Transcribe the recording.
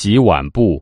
洗碗布